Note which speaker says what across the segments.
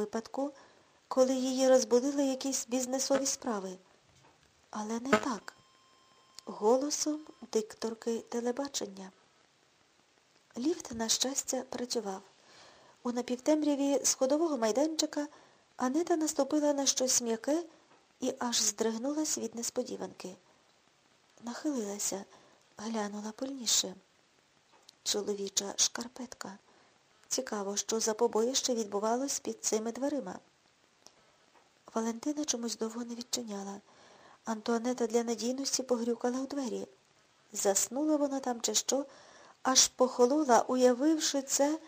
Speaker 1: випадку, коли її розбудили якісь бізнесові справи. Але не так. Голосом дикторки телебачення. Ліфт, на щастя, працював. У напівтемряві сходового майданчика Анета наступила на щось м'яке і аж здригнулась від несподіванки. Нахилилася, глянула пильніше. Чоловіча шкарпетка. Цікаво, що за побоїще відбувалось під цими дверима. Валентина чомусь довго не відчиняла. Антуанета для надійності погрюкала у двері. Заснула вона там чи що, аж похолола, уявивши це,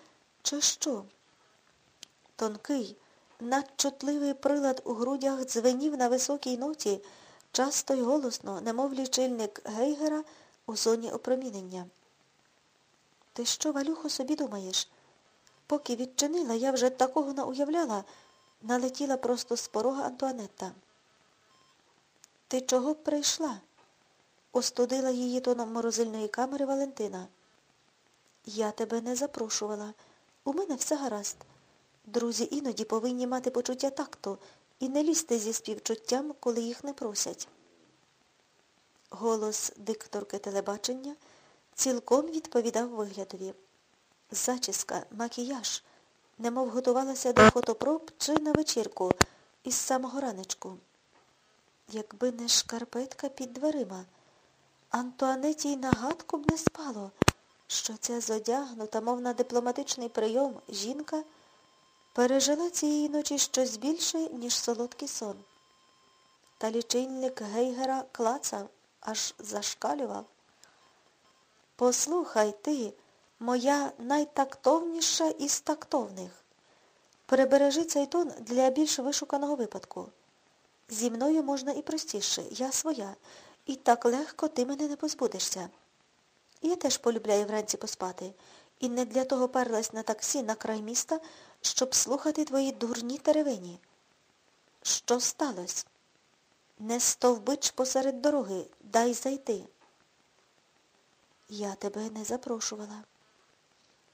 Speaker 1: чи що. Тонкий, надчутливий прилад у грудях дзвенів на високій ноті, часто й голосно, немов лічильник Гейгера у зоні опромінення. Ти що, Валюхо, собі думаєш? Поки відчинила, я вже такого не уявляла, налетіла просто з порога Антуанетта. Ти чого б прийшла? Остудила її тоном морозильної камери Валентина. Я тебе не запрошувала. У мене все гаразд. Друзі іноді повинні мати почуття такту і не лізти зі співчуттям, коли їх не просять. Голос дикторки телебачення цілком відповідав виглядові. Зачіска, макіяж, немов готувалася до фотопроб чи на вечірку із самого ранечку. Якби не шкарпетка під дверима, Антуанеті й нагадку б не спало, що ця зодягнута, мов на дипломатичний прийом, жінка пережила цієї ночі щось більше, ніж солодкий сон. Та лічильник Гейгера клацав, аж зашкалював. Послухай ти, моя найтактовніша із тактовних. Прибережи цей тон для більш вишуканого випадку. Зі мною можна і простіше, я своя, і так легко ти мене не позбудешся. Я теж полюбляю вранці поспати, і не для того перлась на таксі на край міста, щоб слухати твої дурні теревені. Що сталося? Не стовбич посеред дороги, дай зайти. Я тебе не запрошувала.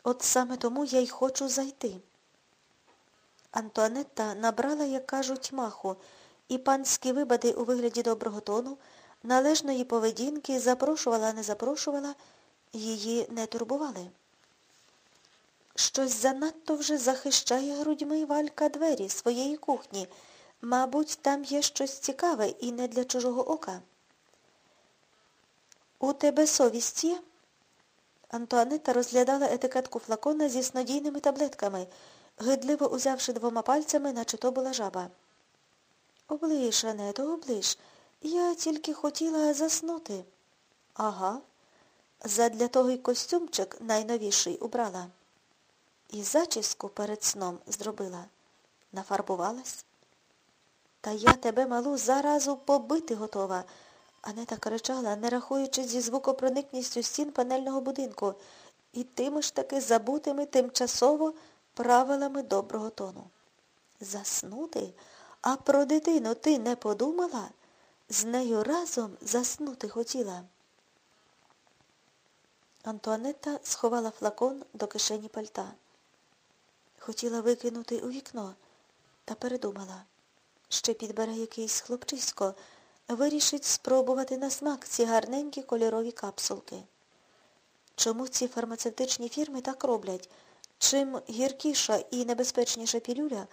Speaker 1: От саме тому я й хочу зайти. Антуанетта набрала, як кажуть, маху, і панські вибади у вигляді доброго тону, належної поведінки, запрошувала, не запрошувала, її не турбували. Щось занадто вже захищає грудьми валька двері своєї кухні. Мабуть, там є щось цікаве і не для чужого ока. У тебе совість є? Антуанетта розглядала етикетку флакона зі снодійними таблетками, гидливо узявши двома пальцями, наче то була жаба. Оближ, Ането, оближ. Я тільки хотіла заснути. Ага. Задля того й костюмчик найновіший убрала. І зачіску перед сном зробила. Нафарбувалась. Та я тебе, малу, заразу побити готова. Анета кричала, не рахуючи зі звукопроникністю стін панельного будинку, і тими ж таки забутими тимчасово правилами доброго тону. Заснути? А про дитину ти не подумала? З нею разом заснути хотіла. Антуанетта сховала флакон до кишені пальта. Хотіла викинути у вікно, та передумала. Ще підбере якийсь хлопчисько, вирішить спробувати на смак ці гарненькі кольорові капсулки. Чому ці фармацевтичні фірми так роблять? Чим гіркіша і небезпечніша пілюля,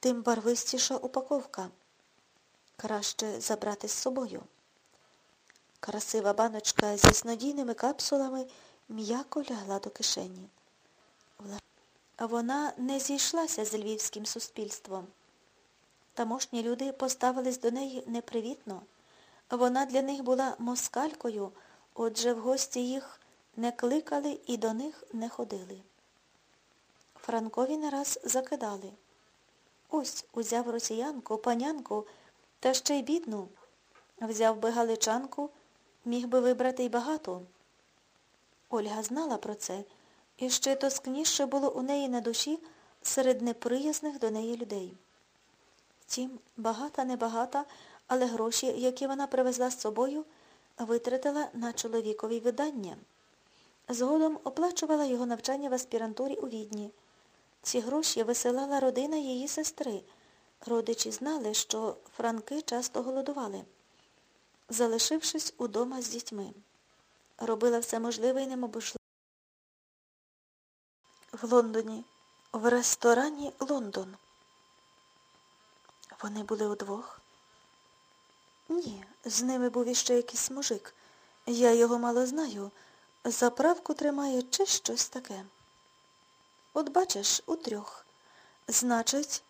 Speaker 1: тим барвистіша упаковка. Краще забрати з собою. Красива баночка зі снодійними капсулами м'яко лягла до кишені. Вона не зійшлася з львівським суспільством. Тамошні люди поставились до неї непривітно. Вона для них була москалькою, отже в гості їх не кликали і до них не ходили. Франкові не раз закидали. Ось узяв росіянку, панянку, та ще й бідну. Взяв би галичанку, міг би вибрати й багато. Ольга знала про це, і ще тоскніше було у неї на душі серед неприязних до неї людей. Втім, багата, небагата, але гроші, які вона привезла з собою, витратила на чоловікові видання. Згодом оплачувала його навчання в аспірантурі у Відні. Ці гроші висилала родина її сестри. Родичі знали, що франки часто голодували, залишившись удома з дітьми. Робила все можливе і неможливе. В Лондоні, в ресторані Лондон. Вони були удвох? Ні, з ними був іще якийсь мужик. Я його мало знаю. Заправку тримає чи щось таке. От бачиш, у трьох. Значить,